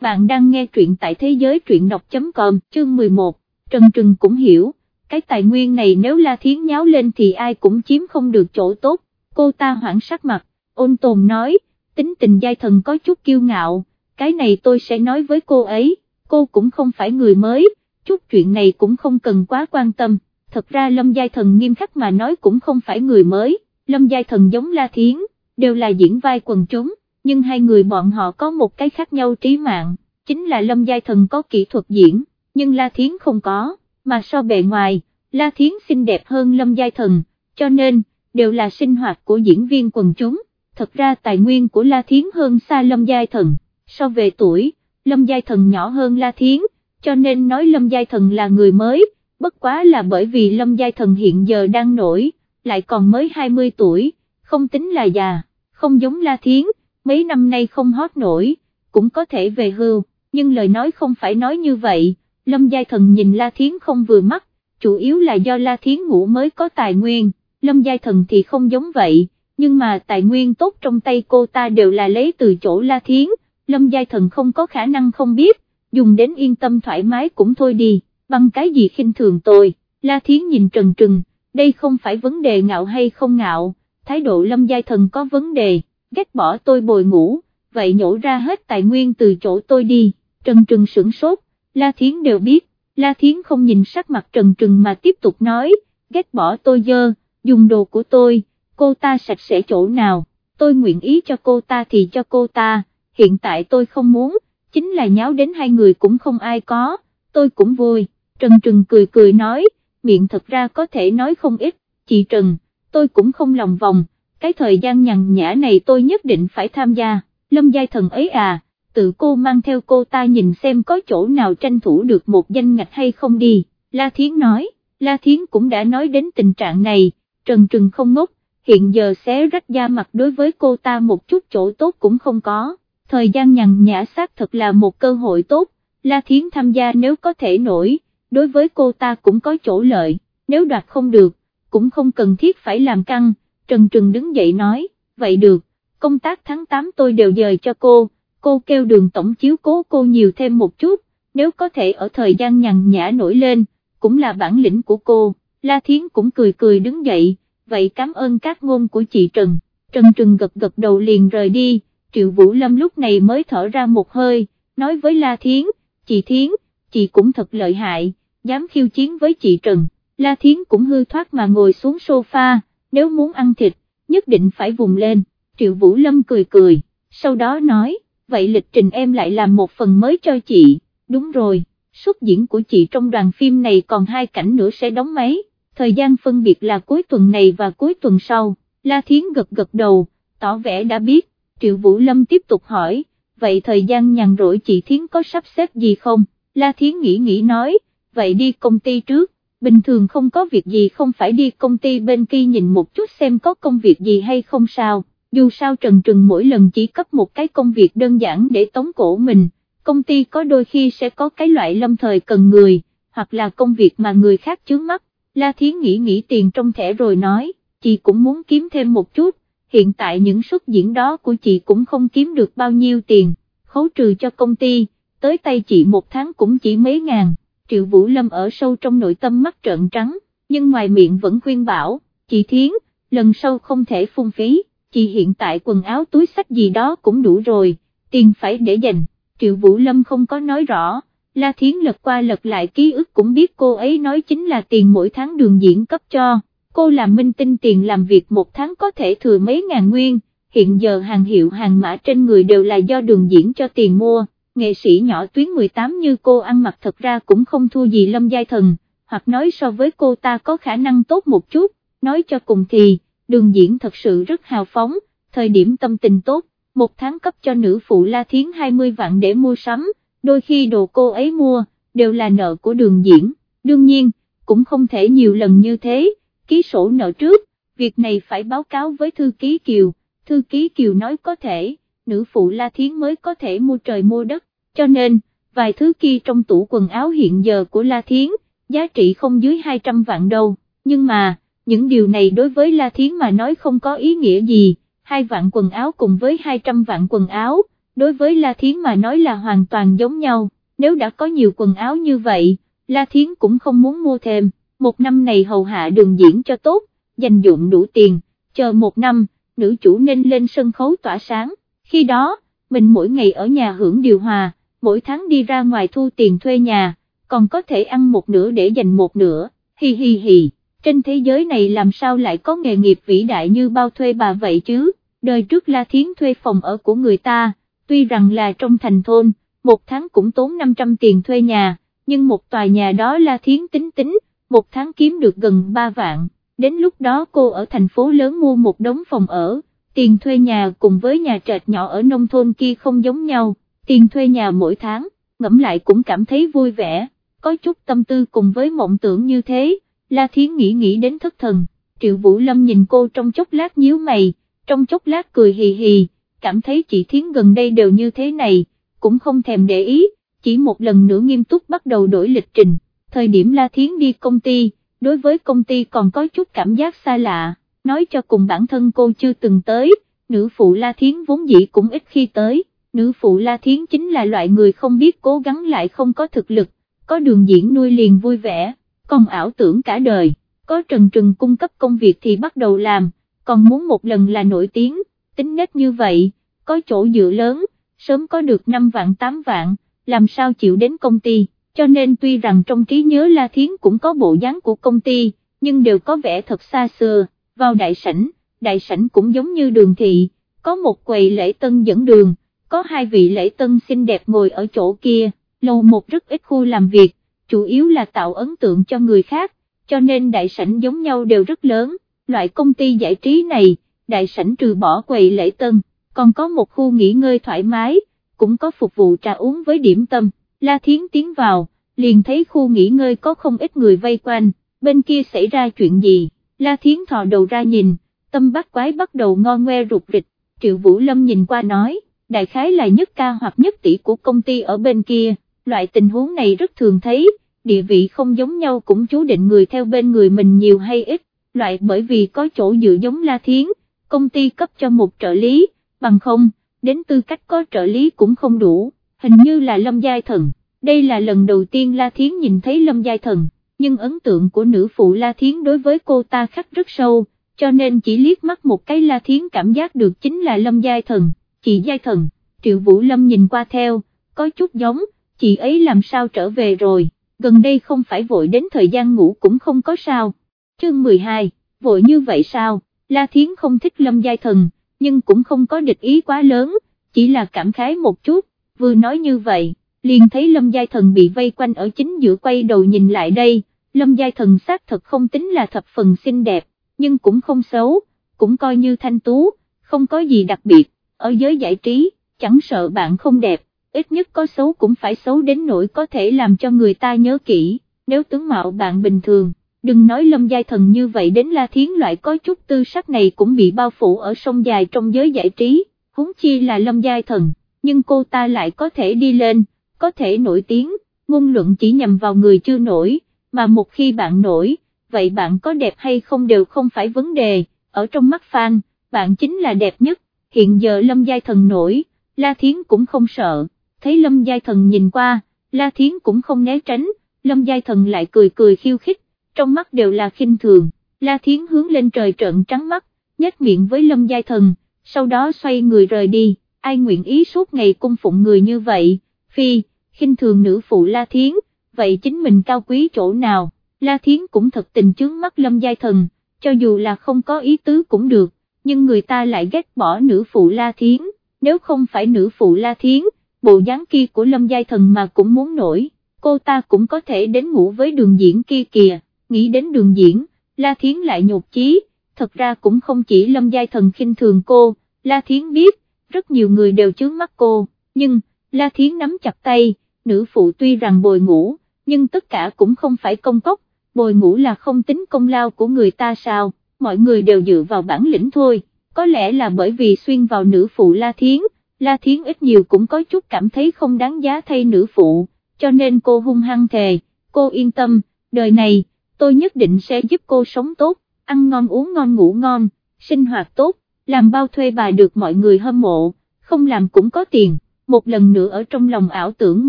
bạn đang nghe truyện tại thế giới truyện đọc.com, chương 11, Trần Trừng cũng hiểu, cái tài nguyên này nếu La Thiến nháo lên thì ai cũng chiếm không được chỗ tốt, cô ta hoảng sắc mặt, ôn tồn nói, tính tình giai thần có chút kiêu ngạo, cái này tôi sẽ nói với cô ấy, cô cũng không phải người mới, chút chuyện này cũng không cần quá quan tâm, thật ra Lâm Giai Thần nghiêm khắc mà nói cũng không phải người mới, Lâm Giai Thần giống La Thiến, đều là diễn vai quần chúng, nhưng hai người bọn họ có một cái khác nhau trí mạng, chính là Lâm Giai Thần có kỹ thuật diễn, nhưng La Thiến không có, mà so bề ngoài, La Thiến xinh đẹp hơn Lâm Giai Thần, cho nên, đều là sinh hoạt của diễn viên quần chúng, thật ra tài nguyên của La Thiến hơn xa Lâm Giai Thần, so về tuổi, Lâm Giai Thần nhỏ hơn La Thiến, cho nên nói Lâm Giai Thần là người mới, bất quá là bởi vì Lâm Giai Thần hiện giờ đang nổi, lại còn mới 20 tuổi, không tính là già, không giống La Thiến, mấy năm nay không hót nổi, cũng có thể về hưu, nhưng lời nói không phải nói như vậy, Lâm Giai Thần nhìn La Thiến không vừa mắt, chủ yếu là do La Thiến ngủ mới có tài nguyên, Lâm Giai Thần thì không giống vậy, nhưng mà tài nguyên tốt trong tay cô ta đều là lấy từ chỗ La Thiến, Lâm Giai Thần không có khả năng không biết, dùng đến yên tâm thoải mái cũng thôi đi, bằng cái gì khinh thường tôi, La Thiến nhìn Trần Trừng, đây không phải vấn đề ngạo hay không ngạo, thái độ Lâm Giai Thần có vấn đề, ghét bỏ tôi bồi ngủ, vậy nhổ ra hết tài nguyên từ chỗ tôi đi, Trần Trừng sửng sốt, La Thiến đều biết, La Thiến không nhìn sắc mặt Trần Trừng mà tiếp tục nói, ghét bỏ tôi dơ, dùng đồ của tôi, cô ta sạch sẽ chỗ nào, tôi nguyện ý cho cô ta thì cho cô ta, hiện tại tôi không muốn, chính là nháo đến hai người cũng không ai có, tôi cũng vui, Trần Trừng cười cười nói, miệng thật ra có thể nói không ít, chị Trần, tôi cũng không lòng vòng, cái thời gian nhằn nhã này tôi nhất định phải tham gia, lâm giai thần ấy à, tự cô mang theo cô ta nhìn xem có chỗ nào tranh thủ được một danh ngạch hay không đi, La Thiến nói, La Thiến cũng đã nói đến tình trạng này, Trần Trừng không ngốc, hiện giờ xé rách da mặt đối với cô ta một chút chỗ tốt cũng không có, thời gian nhằn nhã xác thật là một cơ hội tốt, La Thiến tham gia nếu có thể nổi, đối với cô ta cũng có chỗ lợi, nếu đoạt không được, cũng không cần thiết phải làm căng, Trần Trừng đứng dậy nói, vậy được, công tác tháng 8 tôi đều dời cho cô, cô kêu đường tổng chiếu cố cô nhiều thêm một chút, nếu có thể ở thời gian nhằn nhã nổi lên, cũng là bản lĩnh của cô, La Thiến cũng cười cười đứng dậy, vậy cảm ơn các ngôn của chị Trần, Trần Trừng gật gật đầu liền rời đi, Triệu Vũ Lâm lúc này mới thở ra một hơi, nói với La Thiến, chị Thiến, chị cũng thật lợi hại, dám khiêu chiến với chị Trần, La Thiến cũng hư thoát mà ngồi xuống sofa, nếu muốn ăn thịt, nhất định phải vùng lên, Triệu Vũ Lâm cười cười, sau đó nói, vậy lịch trình em lại làm một phần mới cho chị, đúng rồi, xuất diễn của chị trong đoàn phim này còn hai cảnh nữa sẽ đóng máy, thời gian phân biệt là cuối tuần này và cuối tuần sau, La Thiến gật gật đầu, tỏ vẻ đã biết, Triệu Vũ Lâm tiếp tục hỏi, vậy thời gian nhàn rỗi chị Thiến có sắp xếp gì không, La Thiến nghĩ nghĩ nói, vậy đi công ty trước, bình thường không có việc gì không phải đi công ty bên kia nhìn một chút xem có công việc gì hay không sao, dù sao Trần Trừng mỗi lần chỉ cấp một cái công việc đơn giản để tống cổ mình, công ty có đôi khi sẽ có cái loại lâm thời cần người, hoặc là công việc mà người khác chướng mắt, La Thiến nghĩ nghĩ tiền trong thẻ rồi nói, chị cũng muốn kiếm thêm một chút, hiện tại những suất diễn đó của chị cũng không kiếm được bao nhiêu tiền, khấu trừ cho công ty, tới tay chị một tháng cũng chỉ mấy ngàn. Triệu Vũ Lâm ở sâu trong nội tâm mắt trợn trắng, nhưng ngoài miệng vẫn khuyên bảo, chị Thiến, lần sau không thể phung phí, chị hiện tại quần áo túi sách gì đó cũng đủ rồi, tiền phải để dành, Triệu Vũ Lâm không có nói rõ, La Thiến lật qua lật lại ký ức cũng biết cô ấy nói chính là tiền mỗi tháng đường diễn cấp cho, cô làm minh tinh tiền làm việc một tháng có thể thừa mấy ngàn nguyên, hiện giờ hàng hiệu hàng mã trên người đều là do đường diễn cho tiền mua nghệ sĩ nhỏ tuyến 18 như cô ăn mặc thật ra cũng không thua gì Lâm Giai Thần, hoặc nói so với cô ta có khả năng tốt một chút, nói cho cùng thì, đường diễn thật sự rất hào phóng, thời điểm tâm tình tốt, một tháng cấp cho nữ phụ La Thiến 20 vạn để mua sắm, đôi khi đồ cô ấy mua, đều là nợ của đường diễn, đương nhiên, cũng không thể nhiều lần như thế, ký sổ nợ trước, việc này phải báo cáo với thư ký Kiều, thư ký Kiều nói có thể, nữ phụ La Thiến mới có thể mua trời mua đất, cho nên, vài thứ kia trong tủ quần áo hiện giờ của La Thiến, giá trị không dưới 200 vạn đâu, nhưng mà, những điều này đối với La Thiến mà nói không có ý nghĩa gì, hai vạn quần áo cùng với 200 vạn quần áo, đối với La Thiến mà nói là hoàn toàn giống nhau, nếu đã có nhiều quần áo như vậy, La Thiến cũng không muốn mua thêm, một năm này hầu hạ đường diễn cho tốt, dành dụng đủ tiền, chờ một năm, nữ chủ nên lên sân khấu tỏa sáng, khi đó, mình mỗi ngày ở nhà hưởng điều hòa, mỗi tháng đi ra ngoài thu tiền thuê nhà, còn có thể ăn một nửa để dành một nửa, hi hi hi, trên thế giới này làm sao lại có nghề nghiệp vĩ đại như bao thuê bà vậy chứ, đời trước La Thiến thuê phòng ở của người ta, tuy rằng là trong thành thôn, một tháng cũng tốn 500 tiền thuê nhà, nhưng một tòa nhà đó La Thiến tính tính, một tháng kiếm được gần 3 vạn, đến lúc đó cô ở thành phố lớn mua một đống phòng ở, tiền thuê nhà cùng với nhà trệt nhỏ ở nông thôn kia không giống nhau, tiền thuê nhà mỗi tháng, ngẫm lại cũng cảm thấy vui vẻ, có chút tâm tư cùng với mộng tưởng như thế, La Thiến nghĩ nghĩ đến thất thần, Triệu Vũ Lâm nhìn cô trong chốc lát nhíu mày, trong chốc lát cười hì hì, cảm thấy chị Thiến gần đây đều như thế này, cũng không thèm để ý, chỉ một lần nữa nghiêm túc bắt đầu đổi lịch trình, thời điểm La Thiến đi công ty, đối với công ty còn có chút cảm giác xa lạ, nói cho cùng bản thân cô chưa từng tới, nữ phụ La Thiến vốn dĩ cũng ít khi tới, nữ phụ La Thiến chính là loại người không biết cố gắng lại không có thực lực, có đường diễn nuôi liền vui vẻ, còn ảo tưởng cả đời, có trần trừng cung cấp công việc thì bắt đầu làm, còn muốn một lần là nổi tiếng, tính nết như vậy, có chỗ dựa lớn, sớm có được 5 vạn 8 vạn, làm sao chịu đến công ty, cho nên tuy rằng trong trí nhớ La Thiến cũng có bộ dáng của công ty, nhưng đều có vẻ thật xa xưa, vào đại sảnh, đại sảnh cũng giống như đường thị, có một quầy lễ tân dẫn đường, có hai vị lễ tân xinh đẹp ngồi ở chỗ kia, lầu một rất ít khu làm việc, chủ yếu là tạo ấn tượng cho người khác, cho nên đại sảnh giống nhau đều rất lớn, loại công ty giải trí này, đại sảnh trừ bỏ quầy lễ tân, còn có một khu nghỉ ngơi thoải mái, cũng có phục vụ trà uống với điểm tâm, La Thiến tiến vào, liền thấy khu nghỉ ngơi có không ít người vây quanh, bên kia xảy ra chuyện gì, La Thiến thò đầu ra nhìn, tâm bắt quái bắt đầu ngon ngoe rụt rịch, Triệu Vũ Lâm nhìn qua nói, đại khái là nhất ca hoặc nhất tỷ của công ty ở bên kia, loại tình huống này rất thường thấy, địa vị không giống nhau cũng chú định người theo bên người mình nhiều hay ít, loại bởi vì có chỗ dựa giống La Thiến, công ty cấp cho một trợ lý, bằng không, đến tư cách có trợ lý cũng không đủ, hình như là Lâm Giai Thần, đây là lần đầu tiên La Thiến nhìn thấy Lâm Giai Thần, nhưng ấn tượng của nữ phụ La Thiến đối với cô ta khắc rất sâu, cho nên chỉ liếc mắt một cái La Thiến cảm giác được chính là Lâm Giai Thần, chị Giai Thần, Triệu Vũ Lâm nhìn qua theo, có chút giống, chị ấy làm sao trở về rồi, gần đây không phải vội đến thời gian ngủ cũng không có sao. Chương 12, vội như vậy sao, La Thiến không thích Lâm Giai Thần, nhưng cũng không có địch ý quá lớn, chỉ là cảm khái một chút, vừa nói như vậy, liền thấy Lâm Giai Thần bị vây quanh ở chính giữa quay đầu nhìn lại đây, Lâm Giai Thần xác thật không tính là thập phần xinh đẹp, nhưng cũng không xấu, cũng coi như thanh tú, không có gì đặc biệt, ở giới giải trí, chẳng sợ bạn không đẹp, ít nhất có xấu cũng phải xấu đến nỗi có thể làm cho người ta nhớ kỹ, nếu tướng mạo bạn bình thường, đừng nói lâm giai thần như vậy đến la thiến loại có chút tư sắc này cũng bị bao phủ ở sông dài trong giới giải trí, huống chi là lâm giai thần, nhưng cô ta lại có thể đi lên, có thể nổi tiếng, ngôn luận chỉ nhằm vào người chưa nổi, mà một khi bạn nổi, vậy bạn có đẹp hay không đều không phải vấn đề, ở trong mắt fan, bạn chính là đẹp nhất, hiện giờ lâm giai thần nổi, la thiến cũng không sợ. Thấy Lâm Giai Thần nhìn qua, La Thiến cũng không né tránh, Lâm Giai Thần lại cười cười khiêu khích, trong mắt đều là khinh thường, La Thiến hướng lên trời trợn trắng mắt, nhếch miệng với Lâm Giai Thần, sau đó xoay người rời đi, ai nguyện ý suốt ngày cung phụng người như vậy, phi, khinh thường nữ phụ La Thiến, vậy chính mình cao quý chỗ nào, La Thiến cũng thật tình chướng mắt Lâm Giai Thần, cho dù là không có ý tứ cũng được, nhưng người ta lại ghét bỏ nữ phụ La Thiến, nếu không phải nữ phụ La Thiến, bộ dáng kia của Lâm Giai Thần mà cũng muốn nổi, cô ta cũng có thể đến ngủ với đường diễn kia kìa, nghĩ đến đường diễn, La Thiến lại nhột chí, thật ra cũng không chỉ Lâm Giai Thần khinh thường cô, La Thiến biết, rất nhiều người đều chướng mắt cô, nhưng, La Thiến nắm chặt tay, nữ phụ tuy rằng bồi ngủ, nhưng tất cả cũng không phải công cốc, bồi ngủ là không tính công lao của người ta sao, mọi người đều dựa vào bản lĩnh thôi, có lẽ là bởi vì xuyên vào nữ phụ La Thiến, La Thiến ít nhiều cũng có chút cảm thấy không đáng giá thay nữ phụ, cho nên cô hung hăng thề, cô yên tâm, đời này, tôi nhất định sẽ giúp cô sống tốt, ăn ngon uống ngon ngủ ngon, sinh hoạt tốt, làm bao thuê bà được mọi người hâm mộ, không làm cũng có tiền, một lần nữa ở trong lòng ảo tưởng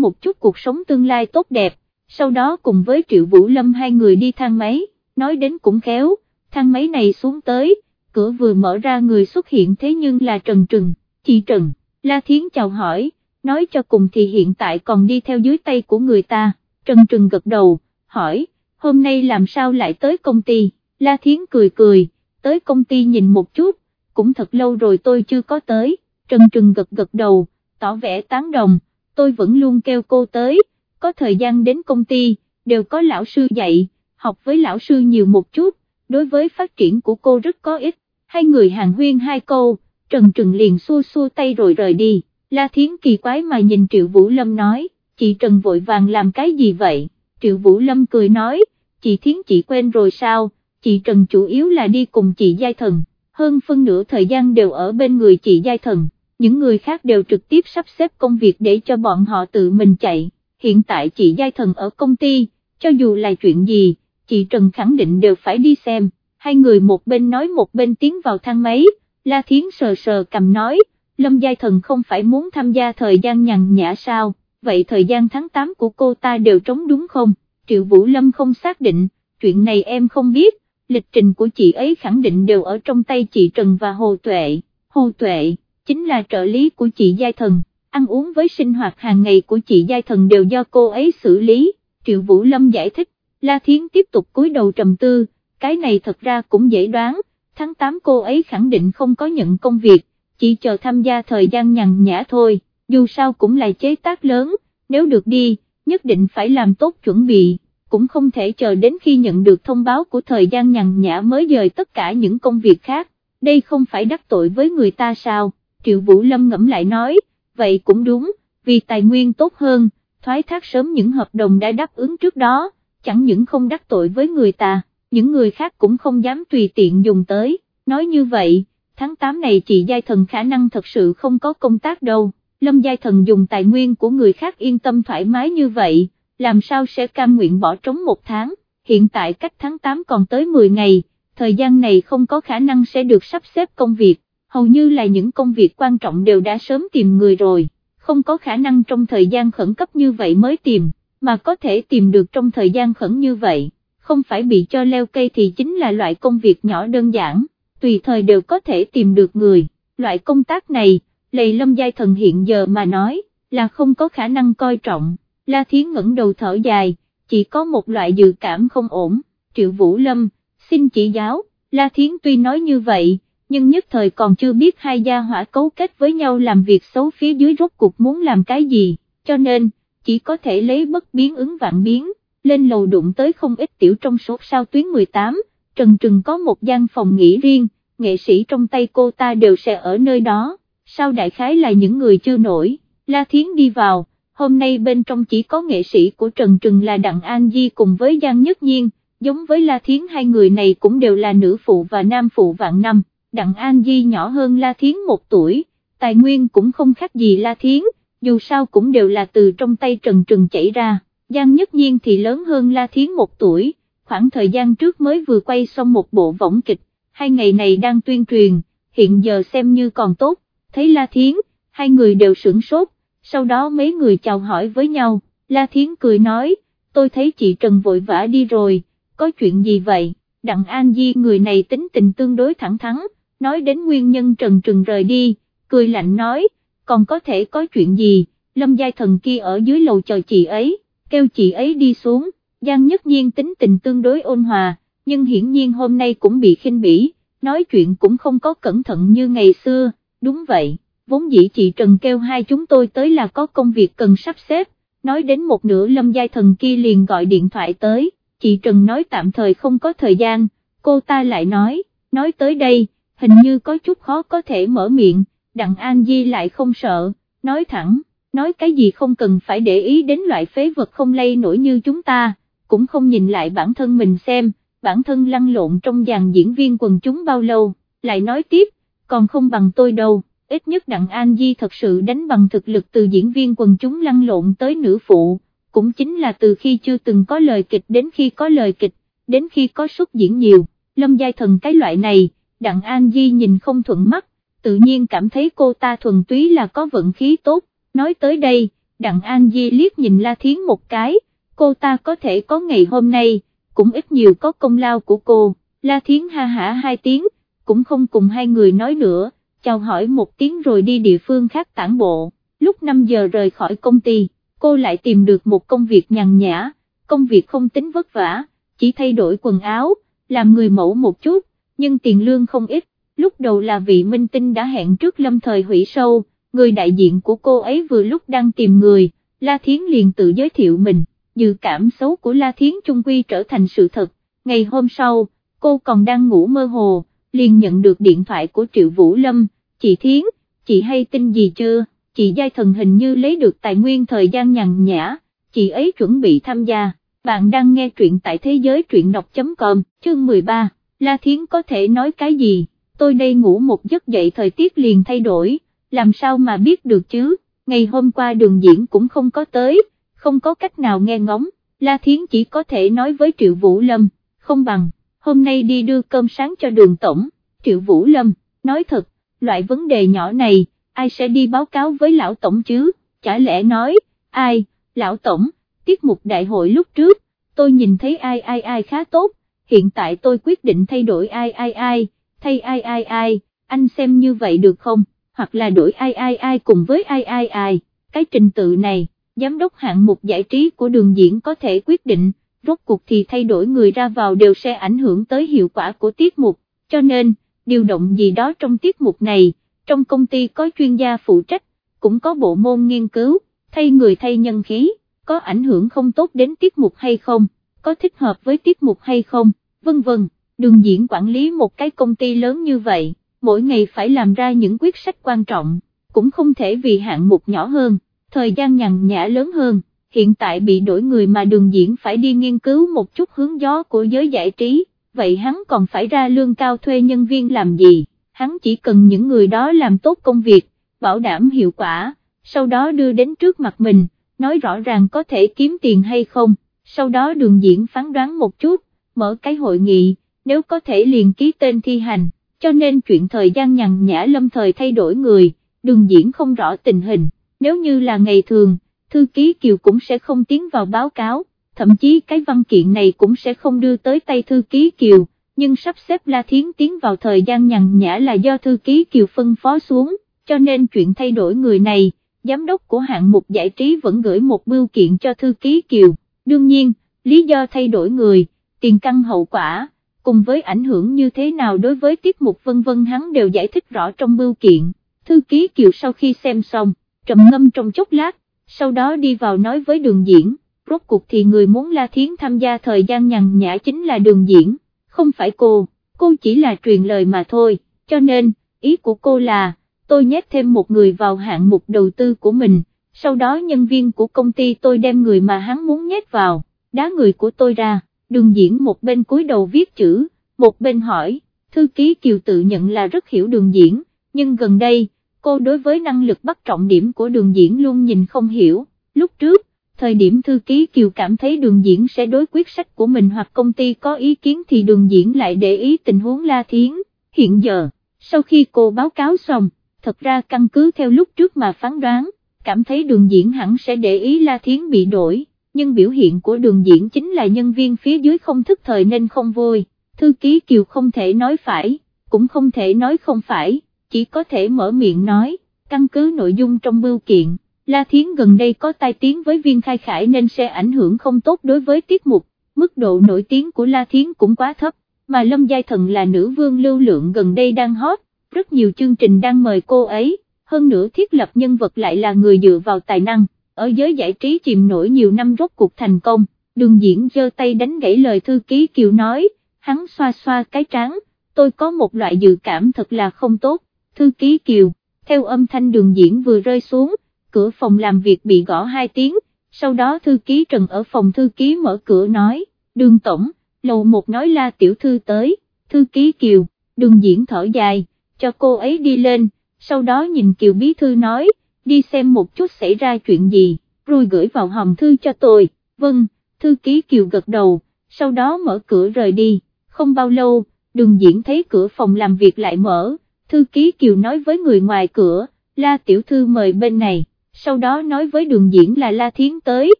một chút cuộc sống tương lai tốt đẹp, sau đó cùng với Triệu Vũ Lâm hai người đi thang máy, nói đến cũng khéo, thang máy này xuống tới, cửa vừa mở ra người xuất hiện thế nhưng là Trần Trừng, chị Trần, La Thiến chào hỏi, nói cho cùng thì hiện tại còn đi theo dưới tay của người ta, Trần Trừng gật đầu, hỏi, hôm nay làm sao lại tới công ty, La Thiến cười cười, tới công ty nhìn một chút, cũng thật lâu rồi tôi chưa có tới, Trần Trừng gật gật đầu, tỏ vẻ tán đồng, tôi vẫn luôn kêu cô tới, có thời gian đến công ty, đều có lão sư dạy, học với lão sư nhiều một chút, đối với phát triển của cô rất có ích, hai người hàng huyên hai câu, Trần Trừng liền xua xua tay rồi rời đi, La Thiến kỳ quái mà nhìn Triệu Vũ Lâm nói, chị Trần vội vàng làm cái gì vậy, Triệu Vũ Lâm cười nói, chị Thiến chị quên rồi sao, chị Trần chủ yếu là đi cùng chị Giai Thần, hơn phân nửa thời gian đều ở bên người chị Giai Thần, những người khác đều trực tiếp sắp xếp công việc để cho bọn họ tự mình chạy, hiện tại chị Giai Thần ở công ty, cho dù là chuyện gì, chị Trần khẳng định đều phải đi xem, hai người một bên nói một bên tiến vào thang máy, La Thiến sờ sờ cầm nói, Lâm Giai Thần không phải muốn tham gia thời gian nhằn nhã sao, vậy thời gian tháng 8 của cô ta đều trống đúng không, Triệu Vũ Lâm không xác định, chuyện này em không biết, lịch trình của chị ấy khẳng định đều ở trong tay chị Trần và Hồ Tuệ, Hồ Tuệ, chính là trợ lý của chị Giai Thần, ăn uống với sinh hoạt hàng ngày của chị Giai Thần đều do cô ấy xử lý, Triệu Vũ Lâm giải thích, La Thiến tiếp tục cúi đầu trầm tư, cái này thật ra cũng dễ đoán, tháng 8 cô ấy khẳng định không có nhận công việc, chỉ chờ tham gia thời gian nhằn nhã thôi, dù sao cũng là chế tác lớn, nếu được đi, nhất định phải làm tốt chuẩn bị, cũng không thể chờ đến khi nhận được thông báo của thời gian nhằn nhã mới dời tất cả những công việc khác, đây không phải đắc tội với người ta sao, Triệu Vũ Lâm ngẫm lại nói, vậy cũng đúng, vì tài nguyên tốt hơn, thoái thác sớm những hợp đồng đã đáp ứng trước đó, chẳng những không đắc tội với người ta, những người khác cũng không dám tùy tiện dùng tới, nói như vậy, tháng 8 này chị Giai Thần khả năng thật sự không có công tác đâu, Lâm Giai Thần dùng tài nguyên của người khác yên tâm thoải mái như vậy, làm sao sẽ cam nguyện bỏ trống một tháng, hiện tại cách tháng 8 còn tới 10 ngày, thời gian này không có khả năng sẽ được sắp xếp công việc, hầu như là những công việc quan trọng đều đã sớm tìm người rồi, không có khả năng trong thời gian khẩn cấp như vậy mới tìm, mà có thể tìm được trong thời gian khẩn như vậy, không phải bị cho leo cây thì chính là loại công việc nhỏ đơn giản, tùy thời đều có thể tìm được người, loại công tác này, lầy lâm giai thần hiện giờ mà nói, là không có khả năng coi trọng, La Thiến ngẩng đầu thở dài, chỉ có một loại dự cảm không ổn, Triệu Vũ Lâm, xin chỉ giáo, La Thiến tuy nói như vậy, nhưng nhất thời còn chưa biết hai gia hỏa cấu kết với nhau làm việc xấu phía dưới rốt cuộc muốn làm cái gì, cho nên, chỉ có thể lấy bất biến ứng vạn biến, lên lầu đụng tới không ít tiểu trong số sao tuyến 18, Trần Trừng có một gian phòng nghỉ riêng, nghệ sĩ trong tay cô ta đều sẽ ở nơi đó, sao đại khái là những người chưa nổi, La Thiến đi vào, hôm nay bên trong chỉ có nghệ sĩ của Trần Trừng là Đặng An Di cùng với Giang Nhất Nhiên, giống với La Thiến hai người này cũng đều là nữ phụ và nam phụ vạn năm. Đặng An Di nhỏ hơn La Thiến một tuổi, tài nguyên cũng không khác gì La Thiến, dù sao cũng đều là từ trong tay Trần Trừng chảy ra, Giang Nhất Nhiên thì lớn hơn La Thiến một tuổi, khoảng thời gian trước mới vừa quay xong một bộ võng kịch, hai ngày này đang tuyên truyền, hiện giờ xem như còn tốt, thấy La Thiến, hai người đều sửng sốt, sau đó mấy người chào hỏi với nhau, La Thiến cười nói, tôi thấy chị Trần vội vã đi rồi, có chuyện gì vậy, Đặng An Di người này tính tình tương đối thẳng thắn, nói đến nguyên nhân Trần Trừng rời đi, cười lạnh nói, còn có thể có chuyện gì, lâm giai thần kia ở dưới lầu chờ chị ấy, kêu chị ấy đi xuống, Giang nhất nhiên tính tình tương đối ôn hòa, nhưng hiển nhiên hôm nay cũng bị khinh bỉ, nói chuyện cũng không có cẩn thận như ngày xưa, đúng vậy, vốn dĩ chị Trần kêu hai chúng tôi tới là có công việc cần sắp xếp, nói đến một nửa lâm giai thần kia liền gọi điện thoại tới, chị Trần nói tạm thời không có thời gian, cô ta lại nói, nói tới đây, hình như có chút khó có thể mở miệng, Đặng An Di lại không sợ, nói thẳng, nói cái gì không cần phải để ý đến loại phế vật không lây nổi như chúng ta, cũng không nhìn lại bản thân mình xem, bản thân lăn lộn trong dàn diễn viên quần chúng bao lâu, lại nói tiếp, còn không bằng tôi đâu, ít nhất Đặng An Di thật sự đánh bằng thực lực từ diễn viên quần chúng lăn lộn tới nữ phụ, cũng chính là từ khi chưa từng có lời kịch đến khi có lời kịch, đến khi có xuất diễn nhiều, lâm giai thần cái loại này Đặng An Di nhìn không thuận mắt, tự nhiên cảm thấy cô ta thuần túy là có vận khí tốt, nói tới đây, Đặng An Di liếc nhìn La Thiến một cái, cô ta có thể có ngày hôm nay, cũng ít nhiều có công lao của cô, La Thiến ha hả hai tiếng, cũng không cùng hai người nói nữa, chào hỏi một tiếng rồi đi địa phương khác tản bộ, lúc 5 giờ rời khỏi công ty, cô lại tìm được một công việc nhàn nhã, công việc không tính vất vả, chỉ thay đổi quần áo, làm người mẫu một chút, nhưng tiền lương không ít, lúc đầu là vị minh tinh đã hẹn trước lâm thời hủy sâu, người đại diện của cô ấy vừa lúc đang tìm người, La Thiến liền tự giới thiệu mình, dự cảm xấu của La Thiến trung quy trở thành sự thật, ngày hôm sau, cô còn đang ngủ mơ hồ, liền nhận được điện thoại của Triệu Vũ Lâm, chị Thiến, chị hay tin gì chưa, chị Giai Thần hình như lấy được tài nguyên thời gian nhàn nhã, chị ấy chuẩn bị tham gia, bạn đang nghe truyện tại thế giới truyện đọc.com, chương 13, La Thiến có thể nói cái gì, tôi đây ngủ một giấc dậy thời tiết liền thay đổi, làm sao mà biết được chứ, ngày hôm qua đường diễn cũng không có tới, không có cách nào nghe ngóng, La Thiến chỉ có thể nói với Triệu Vũ Lâm, không bằng, hôm nay đi đưa cơm sáng cho đường tổng, Triệu Vũ Lâm, nói thật, loại vấn đề nhỏ này, ai sẽ đi báo cáo với lão tổng chứ, chả lẽ nói, ai, lão tổng, tiết mục đại hội lúc trước, tôi nhìn thấy ai ai ai khá tốt, hiện tại tôi quyết định thay đổi ai ai ai, thay ai ai ai, anh xem như vậy được không, hoặc là đổi ai ai ai cùng với ai ai ai, cái trình tự này, giám đốc hạng mục giải trí của đường diễn có thể quyết định, rốt cuộc thì thay đổi người ra vào đều sẽ ảnh hưởng tới hiệu quả của tiết mục, cho nên, điều động gì đó trong tiết mục này, trong công ty có chuyên gia phụ trách, cũng có bộ môn nghiên cứu, thay người thay nhân khí, có ảnh hưởng không tốt đến tiết mục hay không, có thích hợp với tiết mục hay không, vân vân, đường diễn quản lý một cái công ty lớn như vậy, mỗi ngày phải làm ra những quyết sách quan trọng, cũng không thể vì hạng mục nhỏ hơn, thời gian nhằn nhã lớn hơn, hiện tại bị đổi người mà đường diễn phải đi nghiên cứu một chút hướng gió của giới giải trí, vậy hắn còn phải ra lương cao thuê nhân viên làm gì, hắn chỉ cần những người đó làm tốt công việc, bảo đảm hiệu quả, sau đó đưa đến trước mặt mình, nói rõ ràng có thể kiếm tiền hay không, sau đó đường diễn phán đoán một chút, mở cái hội nghị, nếu có thể liền ký tên thi hành, cho nên chuyện thời gian nhằn nhã lâm thời thay đổi người, đường diễn không rõ tình hình, nếu như là ngày thường, thư ký Kiều cũng sẽ không tiến vào báo cáo, thậm chí cái văn kiện này cũng sẽ không đưa tới tay thư ký Kiều, nhưng sắp xếp La Thiến tiến vào thời gian nhằn nhã là do thư ký Kiều phân phó xuống, cho nên chuyện thay đổi người này, giám đốc của hạng mục giải trí vẫn gửi một bưu kiện cho thư ký Kiều, đương nhiên, lý do thay đổi người, tiền căn hậu quả, cùng với ảnh hưởng như thế nào đối với tiết mục vân vân hắn đều giải thích rõ trong bưu kiện, thư ký Kiều sau khi xem xong, trầm ngâm trong chốc lát, sau đó đi vào nói với đường diễn, rốt cuộc thì người muốn La Thiến tham gia thời gian nhằn nhã chính là đường diễn, không phải cô, cô chỉ là truyền lời mà thôi, cho nên, ý của cô là, tôi nhét thêm một người vào hạng mục đầu tư của mình, sau đó nhân viên của công ty tôi đem người mà hắn muốn nhét vào, đá người của tôi ra, đường diễn một bên cúi đầu viết chữ, một bên hỏi, thư ký Kiều tự nhận là rất hiểu đường diễn, nhưng gần đây, cô đối với năng lực bắt trọng điểm của đường diễn luôn nhìn không hiểu, lúc trước, thời điểm thư ký Kiều cảm thấy đường diễn sẽ đối quyết sách của mình hoặc công ty có ý kiến thì đường diễn lại để ý tình huống La Thiến, hiện giờ, sau khi cô báo cáo xong, thật ra căn cứ theo lúc trước mà phán đoán, cảm thấy đường diễn hẳn sẽ để ý La Thiến bị đổi, nhưng biểu hiện của đường diễn chính là nhân viên phía dưới không thức thời nên không vui, thư ký Kiều không thể nói phải, cũng không thể nói không phải, chỉ có thể mở miệng nói, căn cứ nội dung trong bưu kiện. La Thiến gần đây có tai tiếng với viên khai khải nên sẽ ảnh hưởng không tốt đối với tiết mục, mức độ nổi tiếng của La Thiến cũng quá thấp, mà Lâm Giai Thần là nữ vương lưu lượng gần đây đang hot, rất nhiều chương trình đang mời cô ấy, hơn nữa thiết lập nhân vật lại là người dựa vào tài năng, ở giới giải trí chìm nổi nhiều năm rốt cuộc thành công, đường diễn giơ tay đánh gãy lời thư ký Kiều nói, hắn xoa xoa cái trán, tôi có một loại dự cảm thật là không tốt, thư ký Kiều, theo âm thanh đường diễn vừa rơi xuống, cửa phòng làm việc bị gõ hai tiếng, sau đó thư ký Trần ở phòng thư ký mở cửa nói, đường tổng, lầu một nói la tiểu thư tới, thư ký Kiều, đường diễn thở dài, cho cô ấy đi lên, sau đó nhìn Kiều bí thư nói, đi xem một chút xảy ra chuyện gì, rồi gửi vào hòm thư cho tôi, vâng, thư ký Kiều gật đầu, sau đó mở cửa rời đi, không bao lâu, đường diễn thấy cửa phòng làm việc lại mở, thư ký Kiều nói với người ngoài cửa, la tiểu thư mời bên này. Sau đó nói với đường diễn là La Thiến tới,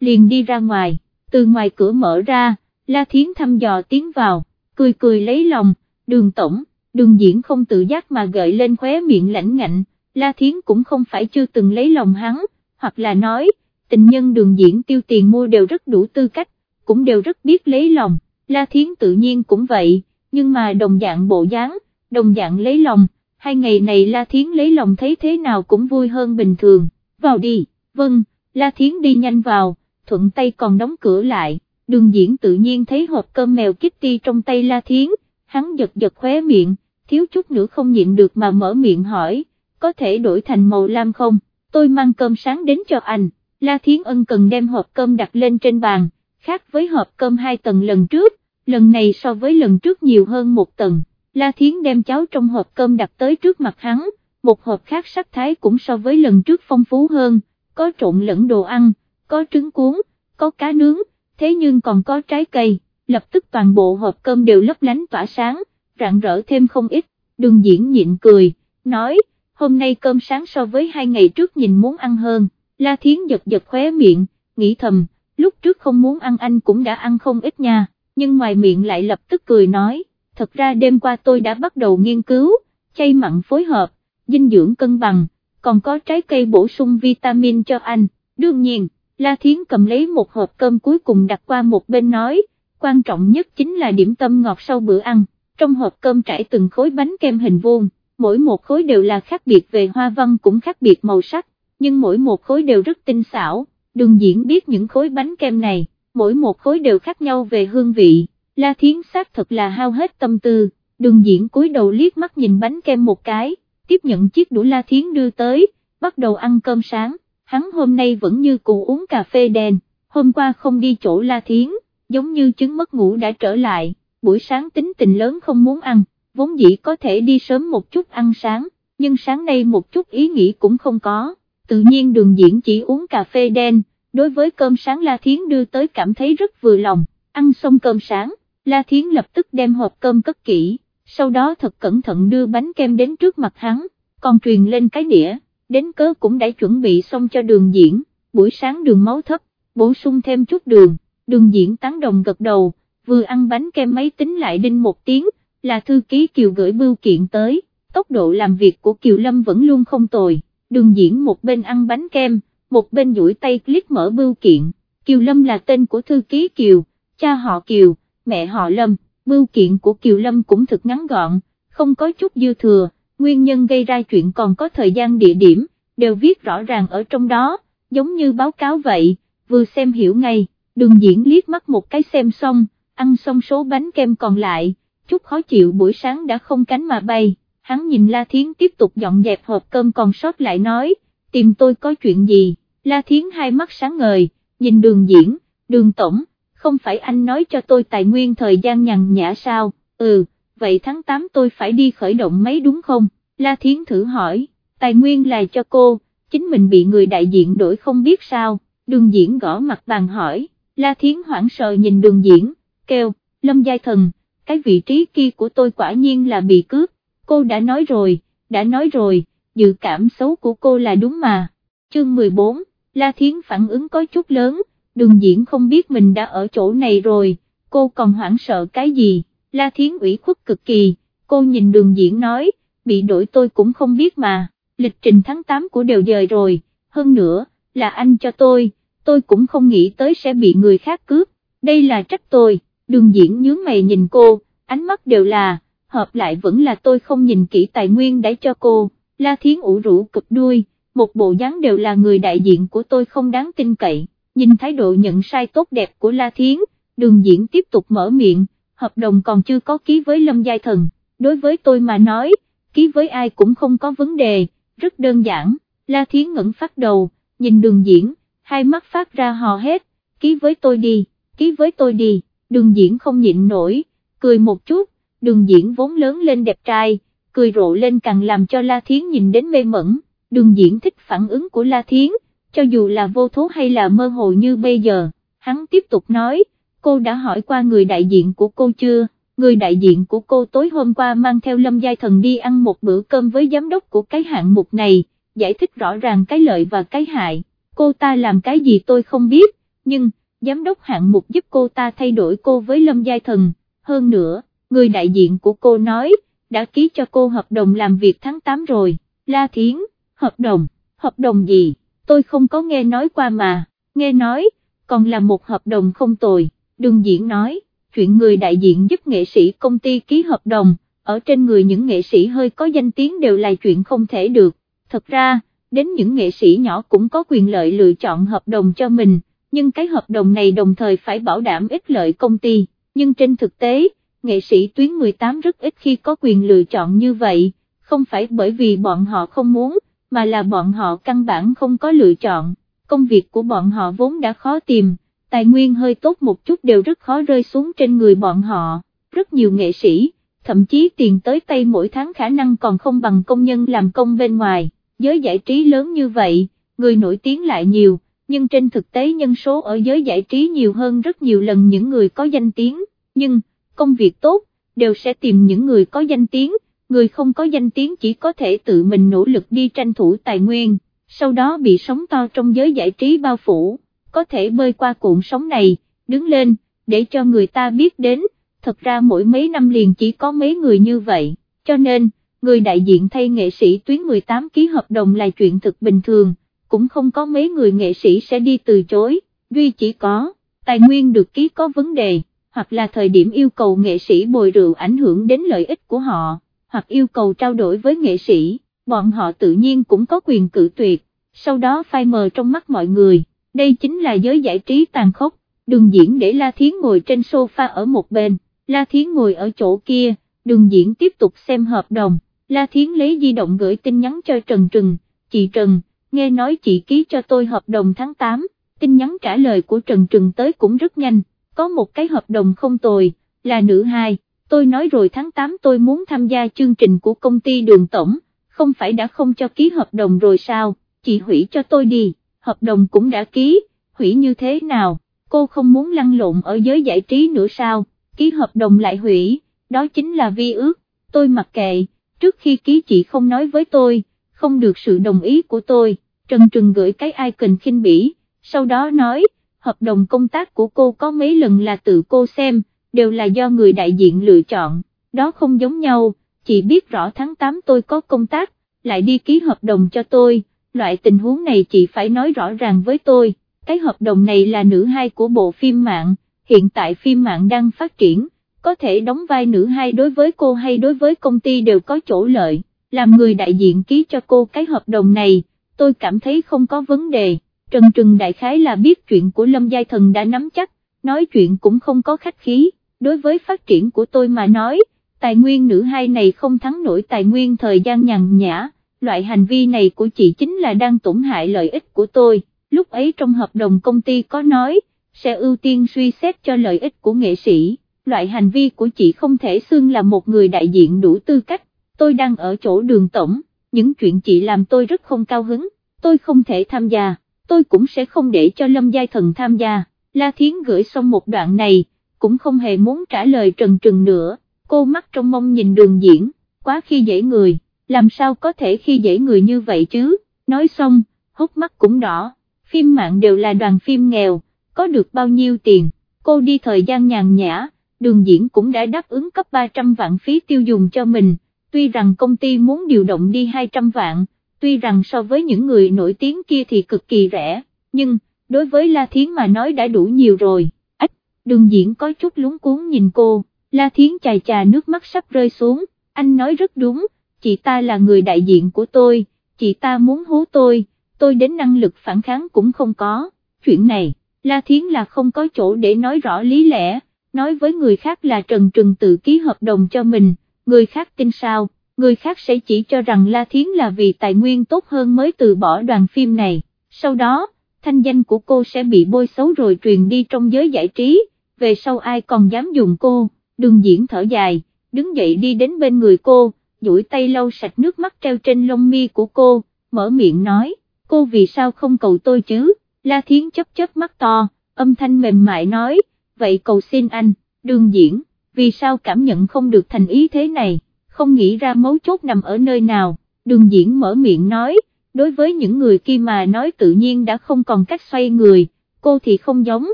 liền đi ra ngoài, từ ngoài cửa mở ra, La Thiến thăm dò tiến vào, cười cười lấy lòng, đường tổng, đường diễn không tự giác mà gợi lên khóe miệng lãnh ngạnh, La Thiến cũng không phải chưa từng lấy lòng hắn, hoặc là nói, tình nhân đường diễn tiêu tiền mua đều rất đủ tư cách, cũng đều rất biết lấy lòng, La Thiến tự nhiên cũng vậy, nhưng mà đồng dạng bộ dáng, đồng dạng lấy lòng, hai ngày này La Thiến lấy lòng thấy thế nào cũng vui hơn bình thường, vào đi, vâng, La Thiến đi nhanh vào, thuận tay còn đóng cửa lại, đường diễn tự nhiên thấy hộp cơm mèo Kitty trong tay La Thiến, hắn giật giật khóe miệng, thiếu chút nữa không nhịn được mà mở miệng hỏi, có thể đổi thành màu lam không, tôi mang cơm sáng đến cho anh, La Thiến ân cần đem hộp cơm đặt lên trên bàn, khác với hộp cơm hai tầng lần trước, lần này so với lần trước nhiều hơn một tầng, La Thiến đem cháo trong hộp cơm đặt tới trước mặt hắn, một hộp khác sắc thái cũng so với lần trước phong phú hơn, có trộn lẫn đồ ăn, có trứng cuốn, có cá nướng, thế nhưng còn có trái cây, lập tức toàn bộ hộp cơm đều lấp lánh tỏa sáng, rạng rỡ thêm không ít, đường diễn nhịn cười, nói, hôm nay cơm sáng so với hai ngày trước nhìn muốn ăn hơn, La Thiến giật giật khóe miệng, nghĩ thầm, lúc trước không muốn ăn anh cũng đã ăn không ít nha, nhưng ngoài miệng lại lập tức cười nói, thật ra đêm qua tôi đã bắt đầu nghiên cứu, chay mặn phối hợp, dinh dưỡng cân bằng, còn có trái cây bổ sung vitamin cho anh, đương nhiên, La Thiến cầm lấy một hộp cơm cuối cùng đặt qua một bên nói, quan trọng nhất chính là điểm tâm ngọt sau bữa ăn, trong hộp cơm trải từng khối bánh kem hình vuông, mỗi một khối đều là khác biệt về hoa văn cũng khác biệt màu sắc, nhưng mỗi một khối đều rất tinh xảo, Đường diễn biết những khối bánh kem này, mỗi một khối đều khác nhau về hương vị, La Thiến xác thật là hao hết tâm tư, đường diễn cúi đầu liếc mắt nhìn bánh kem một cái, tiếp nhận chiếc đũa La Thiến đưa tới, bắt đầu ăn cơm sáng, hắn hôm nay vẫn như cụ uống cà phê đen, hôm qua không đi chỗ La Thiến, giống như chứng mất ngủ đã trở lại, buổi sáng tính tình lớn không muốn ăn, vốn dĩ có thể đi sớm một chút ăn sáng, nhưng sáng nay một chút ý nghĩ cũng không có, tự nhiên đường diễn chỉ uống cà phê đen, đối với cơm sáng La Thiến đưa tới cảm thấy rất vừa lòng, ăn xong cơm sáng, La Thiến lập tức đem hộp cơm cất kỹ, sau đó thật cẩn thận đưa bánh kem đến trước mặt hắn, còn truyền lên cái đĩa, đến cớ cũng đã chuẩn bị xong cho đường diễn, buổi sáng đường máu thấp, bổ sung thêm chút đường, đường diễn tán đồng gật đầu, vừa ăn bánh kem máy tính lại đinh một tiếng, là thư ký Kiều gửi bưu kiện tới, tốc độ làm việc của Kiều Lâm vẫn luôn không tồi, đường diễn một bên ăn bánh kem, một bên duỗi tay click mở bưu kiện, Kiều Lâm là tên của thư ký Kiều, cha họ Kiều, mẹ họ Lâm, bưu kiện của Kiều Lâm cũng thực ngắn gọn, không có chút dư thừa, nguyên nhân gây ra chuyện còn có thời gian địa điểm, đều viết rõ ràng ở trong đó, giống như báo cáo vậy, vừa xem hiểu ngay, đường diễn liếc mắt một cái xem xong, ăn xong số bánh kem còn lại, chút khó chịu buổi sáng đã không cánh mà bay, hắn nhìn La Thiến tiếp tục dọn dẹp hộp cơm còn sót lại nói, tìm tôi có chuyện gì, La Thiến hai mắt sáng ngời, nhìn đường diễn, đường tổng, không phải anh nói cho tôi tài nguyên thời gian nhằn nhã sao, ừ, vậy tháng 8 tôi phải đi khởi động máy đúng không, La Thiến thử hỏi, tài nguyên là cho cô, chính mình bị người đại diện đổi không biết sao, đường diễn gõ mặt bàn hỏi, La Thiến hoảng sợ nhìn đường diễn, kêu, Lâm Giai Thần, cái vị trí kia của tôi quả nhiên là bị cướp, cô đã nói rồi, đã nói rồi, dự cảm xấu của cô là đúng mà, chương 14, La Thiến phản ứng có chút lớn, đường diễn không biết mình đã ở chỗ này rồi, cô còn hoảng sợ cái gì, La Thiến ủy khuất cực kỳ, cô nhìn đường diễn nói, bị đổi tôi cũng không biết mà, lịch trình tháng 8 của đều dời rồi, hơn nữa, là anh cho tôi, tôi cũng không nghĩ tới sẽ bị người khác cướp, đây là trách tôi, đường diễn nhướng mày nhìn cô, ánh mắt đều là, hợp lại vẫn là tôi không nhìn kỹ tài nguyên để cho cô, La Thiến ủ rũ cực đuôi, một bộ dáng đều là người đại diện của tôi không đáng tin cậy, nhìn thái độ nhận sai tốt đẹp của La Thiến, đường diễn tiếp tục mở miệng, hợp đồng còn chưa có ký với Lâm Giai Thần, đối với tôi mà nói, ký với ai cũng không có vấn đề, rất đơn giản, La Thiến ngẩn phát đầu, nhìn đường diễn, hai mắt phát ra hò hét, ký với tôi đi, ký với tôi đi, đường diễn không nhịn nổi, cười một chút, đường diễn vốn lớn lên đẹp trai, cười rộ lên càng làm cho La Thiến nhìn đến mê mẩn, đường diễn thích phản ứng của La Thiến, cho dù là vô thố hay là mơ hồ như bây giờ, hắn tiếp tục nói, cô đã hỏi qua người đại diện của cô chưa, người đại diện của cô tối hôm qua mang theo Lâm Giai Thần đi ăn một bữa cơm với giám đốc của cái hạng mục này, giải thích rõ ràng cái lợi và cái hại, cô ta làm cái gì tôi không biết, nhưng, giám đốc hạng mục giúp cô ta thay đổi cô với Lâm Giai Thần, hơn nữa, người đại diện của cô nói, đã ký cho cô hợp đồng làm việc tháng 8 rồi, La Thiến, hợp đồng, hợp đồng gì, tôi không có nghe nói qua mà, nghe nói, còn là một hợp đồng không tồi, đường diễn nói, chuyện người đại diện giúp nghệ sĩ công ty ký hợp đồng, ở trên người những nghệ sĩ hơi có danh tiếng đều là chuyện không thể được, thật ra, đến những nghệ sĩ nhỏ cũng có quyền lợi lựa chọn hợp đồng cho mình, nhưng cái hợp đồng này đồng thời phải bảo đảm ích lợi công ty, nhưng trên thực tế, nghệ sĩ tuyến 18 rất ít khi có quyền lựa chọn như vậy, không phải bởi vì bọn họ không muốn, mà là bọn họ căn bản không có lựa chọn, công việc của bọn họ vốn đã khó tìm, tài nguyên hơi tốt một chút đều rất khó rơi xuống trên người bọn họ, rất nhiều nghệ sĩ, thậm chí tiền tới tay mỗi tháng khả năng còn không bằng công nhân làm công bên ngoài, giới giải trí lớn như vậy, người nổi tiếng lại nhiều, nhưng trên thực tế nhân số ở giới giải trí nhiều hơn rất nhiều lần những người có danh tiếng, nhưng, công việc tốt, đều sẽ tìm những người có danh tiếng, người không có danh tiếng chỉ có thể tự mình nỗ lực đi tranh thủ tài nguyên, sau đó bị sóng to trong giới giải trí bao phủ, có thể bơi qua cuộn sóng này, đứng lên, để cho người ta biết đến, thật ra mỗi mấy năm liền chỉ có mấy người như vậy, cho nên, người đại diện thay nghệ sĩ tuyến 18 ký hợp đồng là chuyện thực bình thường, cũng không có mấy người nghệ sĩ sẽ đi từ chối, duy chỉ có, tài nguyên được ký có vấn đề, hoặc là thời điểm yêu cầu nghệ sĩ bồi rượu ảnh hưởng đến lợi ích của họ, hoặc yêu cầu trao đổi với nghệ sĩ, bọn họ tự nhiên cũng có quyền cự tuyệt, sau đó phai mờ trong mắt mọi người, đây chính là giới giải trí tàn khốc, đường diễn để La Thiến ngồi trên sofa ở một bên, La Thiến ngồi ở chỗ kia, đường diễn tiếp tục xem hợp đồng, La Thiến lấy di động gửi tin nhắn cho Trần Trừng, chị Trần, nghe nói chị ký cho tôi hợp đồng tháng 8, tin nhắn trả lời của Trần Trừng tới cũng rất nhanh, có một cái hợp đồng không tồi, là nữ hai, tôi nói rồi tháng 8 tôi muốn tham gia chương trình của công ty đường tổng, không phải đã không cho ký hợp đồng rồi sao, chị hủy cho tôi đi, hợp đồng cũng đã ký, hủy như thế nào, cô không muốn lăn lộn ở giới giải trí nữa sao, ký hợp đồng lại hủy, đó chính là vi ước, tôi mặc kệ, trước khi ký chị không nói với tôi, không được sự đồng ý của tôi, Trần Trừng gửi cái icon khinh bỉ, sau đó nói, hợp đồng công tác của cô có mấy lần là tự cô xem, đều là do người đại diện lựa chọn, đó không giống nhau, chị biết rõ tháng 8 tôi có công tác, lại đi ký hợp đồng cho tôi, loại tình huống này chị phải nói rõ ràng với tôi, cái hợp đồng này là nữ hai của bộ phim mạng, hiện tại phim mạng đang phát triển, có thể đóng vai nữ hai đối với cô hay đối với công ty đều có chỗ lợi, làm người đại diện ký cho cô cái hợp đồng này, tôi cảm thấy không có vấn đề, Trần Trừng đại khái là biết chuyện của Lâm Giai Thần đã nắm chắc, nói chuyện cũng không có khách khí, đối với phát triển của tôi mà nói, tài nguyên nữ hai này không thắng nổi tài nguyên thời gian nhàn nhã, loại hành vi này của chị chính là đang tổn hại lợi ích của tôi, lúc ấy trong hợp đồng công ty có nói, sẽ ưu tiên suy xét cho lợi ích của nghệ sĩ, loại hành vi của chị không thể xưng là một người đại diện đủ tư cách, tôi đang ở chỗ đường tổng, những chuyện chị làm tôi rất không cao hứng, tôi không thể tham gia, tôi cũng sẽ không để cho Lâm Giai Thần tham gia, La Thiến gửi xong một đoạn này, cũng không hề muốn trả lời trần trừng nữa, cô mắt trong mông nhìn đường diễn, quá khi dễ người, làm sao có thể khi dễ người như vậy chứ, nói xong, hốc mắt cũng đỏ, phim mạng đều là đoàn phim nghèo, có được bao nhiêu tiền, cô đi thời gian nhàn nhã, đường diễn cũng đã đáp ứng cấp 300 vạn phí tiêu dùng cho mình, tuy rằng công ty muốn điều động đi 200 vạn, tuy rằng so với những người nổi tiếng kia thì cực kỳ rẻ, nhưng, đối với La Thiến mà nói đã đủ nhiều rồi, ách, đường diễn có chút lúng cuốn nhìn cô, La Thiến chài chà nước mắt sắp rơi xuống, anh nói rất đúng, chị ta là người đại diện của tôi, chị ta muốn hố tôi, tôi đến năng lực phản kháng cũng không có, chuyện này, La Thiến là không có chỗ để nói rõ lý lẽ, nói với người khác là Trần Trừng tự ký hợp đồng cho mình, người khác tin sao, người khác sẽ chỉ cho rằng La Thiến là vì tài nguyên tốt hơn mới từ bỏ đoàn phim này, sau đó, thanh danh của cô sẽ bị bôi xấu rồi truyền đi trong giới giải trí, về sau ai còn dám dùng cô, đường diễn thở dài, đứng dậy đi đến bên người cô, duỗi tay lau sạch nước mắt treo trên lông mi của cô, mở miệng nói, cô vì sao không cầu tôi chứ, La Thiến chấp chớp mắt to, âm thanh mềm mại nói, vậy cầu xin anh, đường diễn, vì sao cảm nhận không được thành ý thế này, không nghĩ ra mấu chốt nằm ở nơi nào, đường diễn mở miệng nói, đối với những người kia mà nói tự nhiên đã không còn cách xoay người, cô thì không giống,